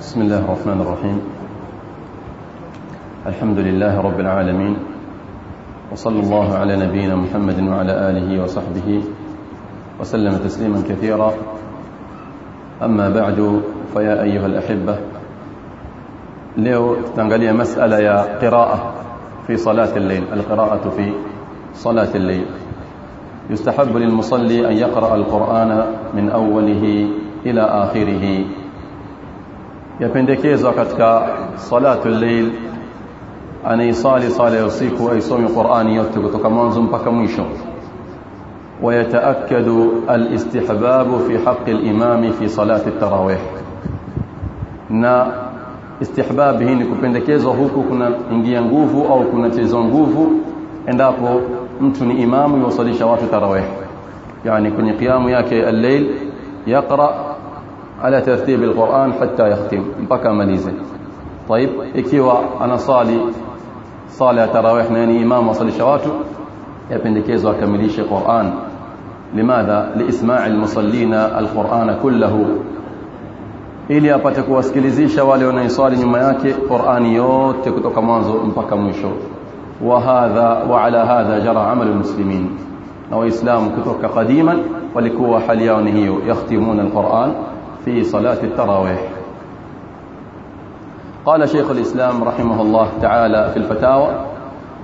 بسم الله الرحمن الرحيم. الحمد لله رب العالمين. وصلى الله على نبينا محمد وعلى آله وصحبه وسلم تسليما كثيرا. أما بعد فيا أيها الأحبة ليو تنقلي مسألة يا قراءة في صلاة الليل. القراءة في صلاة الليل. يستحب للمصلي أن يقرأ القرآن من أوله إلى آخره. Yapendekezwa katika salatu al-layl anaisali sala ya usiku aisome Qur'ani yote kutoka mwanzo mpaka mwisho ويتأكد الاستحباب في حق الإمام في صلاة التراويح na istihbab hii ni kupendekezwa huku kuna ingia nguvu au kuna chezwa nguvu endapo mtu ni imamu yusalisha watu tarawih yani kwenye qiyamu yake al-layl yaqra على ترتيب القرآن حتى يختم. بكى مليزة طيب إكيوا أنا صالي. صالي أتراويح ناني إمام وصلي شواته يبين لكيزوا كمليش القرآن لماذا؟ لإسماع المصلين القرآن كله. إلي أبتكوا أسكليزي شوالي ونيصالي نمياك قرآن يوتكتو كمانزو بكى مشو وهذا وعلى هذا جرى عمل المسلمين. أو إسلام كتوك قديما ولكوا حليانه يختمون القرآن. Fi salati التراويح. قال شيخ الإسلام رحمه الله تعالى في الفتاوى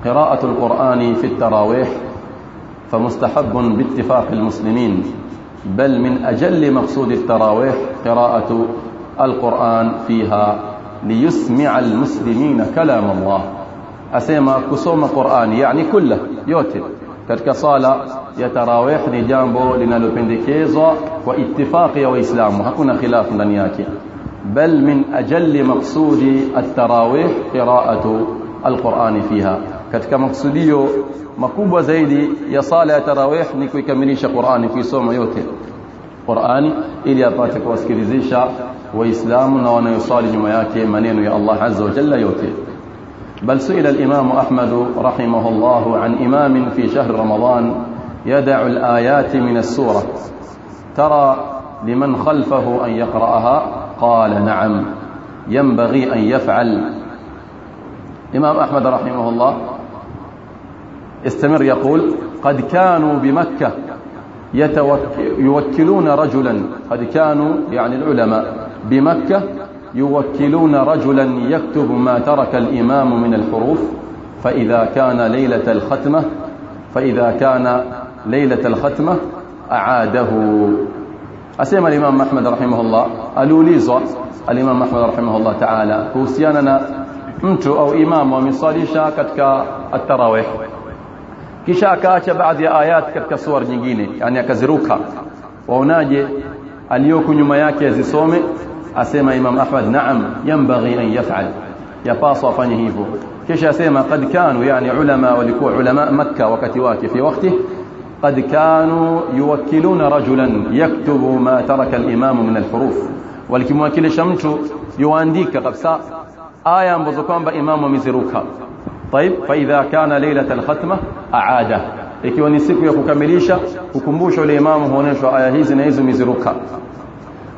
قراءة القرآن في التراويح فمستحب باتفاق المسلمين بل من أجل مقصود التراويح قراءة القرآن فيها ليسمع المسلمين كلام الله. أسيما كسوم قرآن يعني كله yote katika sala ya tarawih ni jambo linalopendekezwa kwa ittifaqi ya waislamu hakuna khilafu ndani yake bal min ajalli maqsudi at-tarawih qira'atu al-Qur'ani fiha katika maksudio makubwa zaidi ya sala ya tarawih ni kuikamilisha Qur'ani kuisoma yote Qur'ani ili apate kuwasikilizisha waislamu na wanayosali nyuma yake maneno ya Allah azza wa jalla yote بل سئل الإمام أحمد رحمه الله عن إمام في شهر رمضان يدع الآيات من السورة. ترى لمن خلفه أن يقرأها؟ قال نعم. ينبغي أن يفعل. إمام أحمد رحمه الله استمر يقول قد كانوا بمكة يوكلون رجلا. قد كانوا يعني العلماء بمكة يوكلون رجلا يكتب ما ترك الإمام من الحروف. فإذا كان ليلة الختمة فإذا كان ليلة الختمة أعاده. أسيما الإمام محمد رحمه الله. ألوليزة الإمام محمد رحمه الله تعالى. كوسياننا أنتو أو إمام ومصالي شاكتك التراويح. كي كشاكا بعض آيات كتك صور نجيني. يعني كزروكا وهناجي اليوكو نمياكي زي صومي. أسيما إمام أحمد. نعم. ينبغي أن يفعل. Yapaswa afanye hivyo kisha asema qad kanu yani ulama walikuwa ulama makka wakati wake fi wakati قد كانوا يوكلون رجلا يكتب ما ترك الإمام من الحروف walikimwakilisha mtu yuandika kabisa aya ambazo kwamba imamu ameziruka طيب فاذا كان ليله الختمه اعاده ikiwa ni siku ya kukamilisha ukumbusho ile imamu huoneshwa aya hizi na hizo miziruka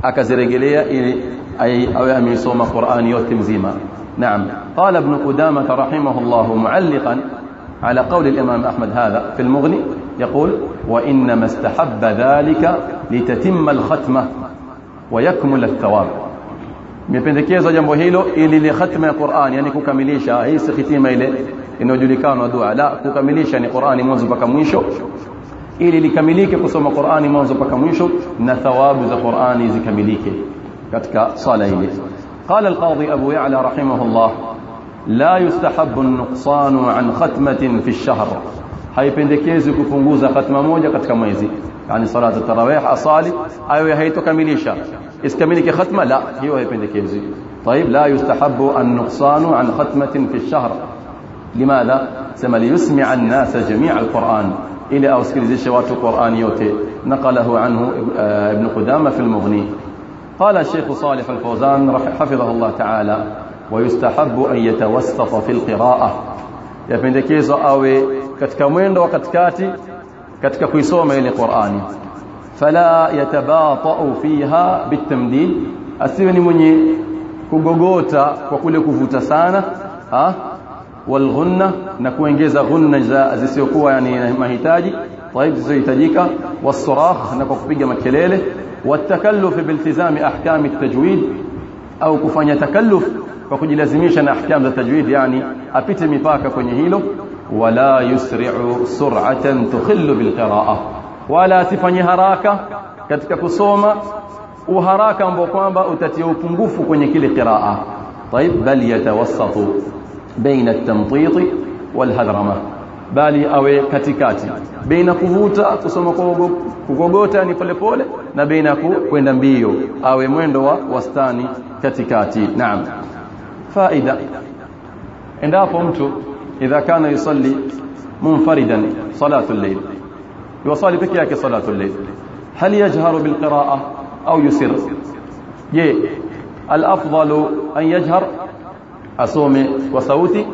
akazirejelea ili awe amesoma Qur'ani yote mzima نعم. قال ابن قدامة رحمه الله معلقا على قول الإمام أحمد هذا في المغني يقول وإنما استحب ذلك لتتم الختمة ويكمل الثواب. ميبندكيزا جنبو هيلو إلي لختمة القرآن يعني كوكا كوكاميليشا هي سختيمة إلي إنه كانوا ودعا لا كوكا كوكاميليشا يعني قرآن منذ بك منشو إلي لكاميليكي قصوم قرآن منذ بك منشو نثواب ذا قرآن ذا كاميليكي كتك صالة إلي قال القاضي أبو يعلى رحمه الله لا يستحب النقصان عن ختمة في الشهر. haipendekezi kupunguza khatma moja katika mwezi yani salatu tarawih asali ayo haitokamilisha iskamilike khatma la hiyo haipendekezi طيب لا يستحب النقصان عن ختمة في الشهر. لماذا؟ سما ليسمع الناس جميع القرآن. إلى أوسكريزيش واتو قرآن يوتي. نقله عنه ابن قدامة في المغني. قال الشيخ صالح الفوزان حفظه الله تعالى ويستحب أن يتوسط في القراءة. يفن دكيزو أوي كتك ميندو كتكاتي كتك كيسومي لقرآن فلا يتباطأ فيها بالتمديد. السيبني مني كوغوغوتا وكولي كفوتا والغنة نكوين جيزا غنة جزا أزيسيوكوا يعني مهتاجي طيب زيتجيكا والصراخ نكو كبيجة مكليلة والتكلف بالتزام أحكام التجويد أو كفاني تكلف فكني لازميشا أحكام التجويد يعني أبيت مفاكا كني هيلو. ولا يسرع سرعة تخل بالقراءة. ولا تفاني هراكا katika kusoma uharaka ambao kwamba utatia upungufu kwenye kile qiraa tayib bal yatawassatu baina at-tamtiti bali awe katikati baina kuvuta kusoma kugogota ni polepole na baina kwenda mbio awe mwendo wa wastani katikati naam faida endapo mtu idha kana yusalli munfaridan salatu al-layl yusalli peke yake salatu al-layl hal yajharu bil qira'ah au yusir je al-afdalu an yajhar asome kwa sauti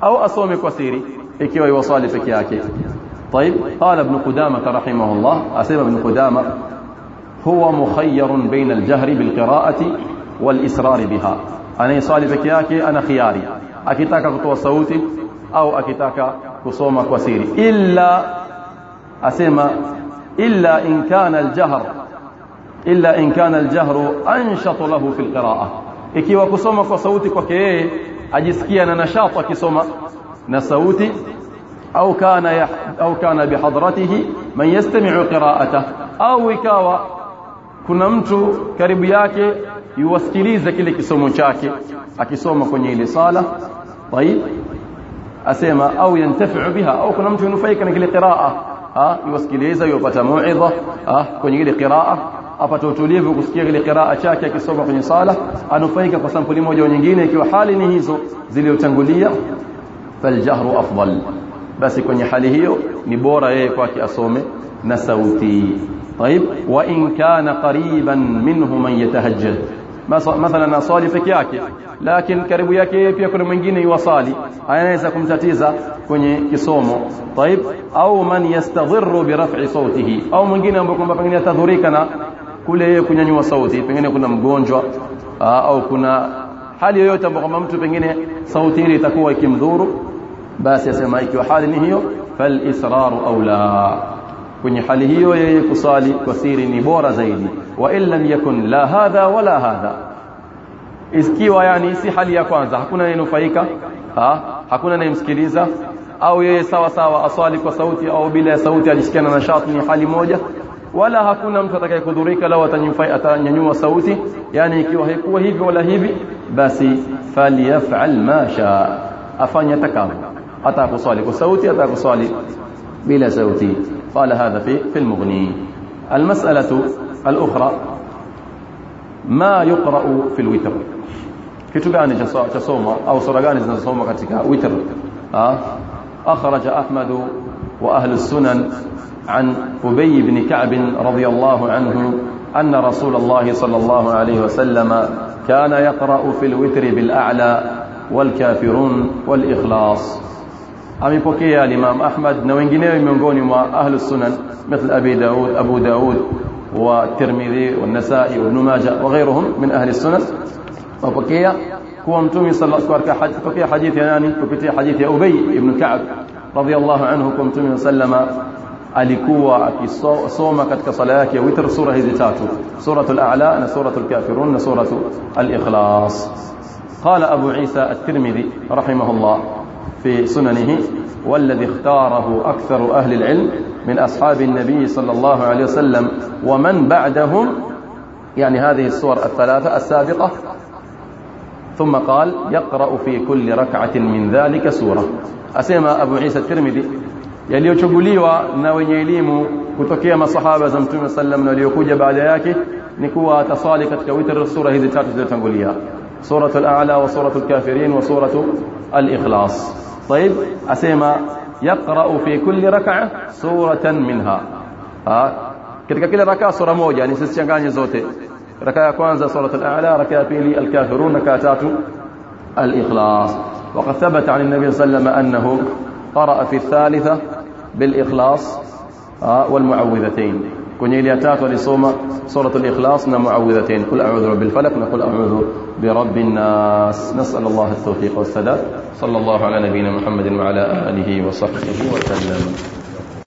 au asome kwa siri ikiwa yuwasali peke yake طيب قال ابن قدامة رحمه الله أسمى ابن قدامة هو مخير بين الجهر بالقراءة والإسرار بها أنا yake ana khiyari akitaka kutoa sauti au akitaka kusoma kwa siri illa asema illa in kana aljahr illa in kana aljahru anshat lahu fi alqira'a ikiwa kusoma kwa sauti kwake yeye ajisikia na akisoma نصوتي أو كان أو كان بحضرته من يستمع قراءته. أو كاوى كنمت كربياك يوسكلي ذكلك سموشاك أكسوم كني لصالة. طيب. أسيما أو ينتفع بها. أو كنا كنمت نفيك نكلي قراءة ها يوسكلي ذا يوبت موعظة. ها كني لقراءة. apata utulivu kusikia لي قراءة chake أكي سومو sala صالة. kwa sampuli moja au nyingine ikiwa نهيزو. زي ليو zilizotangulia فالجهر أفضل. بس كوني حالي هيو نبورا إيه يكواك أصومي نسوتي. طيب؟ وإن كان قريبا منه من يتهجد. مثلا صالي في كياكي لكن كريبو ياك يبي إيه يكون من جيني وصالي. أنا إذا كنت تيزا كوني كصومه طيب؟ أو من يستضر برفع صوته. أو من جيني أبوكم بفنجين يتذريكنا كل يكون كوني صوتي كوني يكون مجونجوا آه، أو كنا hali yoyote ambayo kwamba mtu pengine sauti ile itakuwa ikimdhuru basi asema ikiwa hali ni hiyo fal israru aula kwenye hali hiyo yeye kusali kwa siri ni bora zaidi wa in lam yakun la hadha wala hadha ikiwa yani si hali ya kwanza hakuna anayenufaika ha hakuna anayemsikiliza au yeye sawa sawa aswali kwa sauti au bila ya sauti ajisikia na nashati ni hali moja wala hakuna mtu atakayekudhurika lao atanyanyua sauti yani ikiwa haikuwa hivi wala hivi basi falyaf'al ma sha afanye atakavyo atakuswali kwa sauti atakuswali bila sauti قال هذا في في المغني المسألة الأخرى ما يقرأ في الوتر kitu gani cha soma au sura gani zinazosoma katika witr أحمد وأهل السنن عن أبي بن كعب رضي الله عنه أن رسول الله صلى الله عليه وسلم كان يقرأ في الوتر بالأعلى والكافرون والإخلاص. amepokea Imam Ahmad na wengineo miongoni mwa ahlus sunan مثل أبي داود أبو داود والترمذي والنسائي وابن ماجه وغيرهم من أهل السنن. وبكيا هو متومي صلى الله عليه وسلم بكيا حديث يعني kupitia حديث أبي بن كعب رضي الله عنه mtume sallama alikuwa akisoma katika sala yake ya witr sura hizi tatu. Suratul a'la na suratul kafirun na suratul عيسى الترمذي رحمه الله في سننه والذي اختاره أكثر أهل العلم من أصحاب النبي صلى الله عليه وسلم ومن بعدهم يعني هذه الصور الثلاثة السابقة ثم قال يقرأ في كل ركعة من ذلك سورة أسمى أبو عيسى الترمذي yaliyochuguliwa na wenye elimu kutokea masahaba za mtume sallam na waliokuja baada yake ni kuwa atasali katika witr sura hizi tatu zilizotangulia suratul a'la wa suratul kafirin wa suratul al-ikhlas طيب yaqra'u fi kulli rak'a suratan minha ha katika kila raka sura moja ni sisichanganye zote raka ya kwanza suratul a'la raka ya pili al-kafirun raka tatu al-ikhlas وقد ثبت عن النبي صلى الله عليه وسلم أنه قرأ في الثالثة بالإخلاص آه، والمعوذتين. كنيل ياتاتو لسوما سورة الإخلاص مع معوذتين. قل أعوذ برب الفلق نقول أعوذ برب الناس. نسأل الله التوفيق والسداد. صلى الله على نبينا محمد وعلى آله وصحبه وسلم.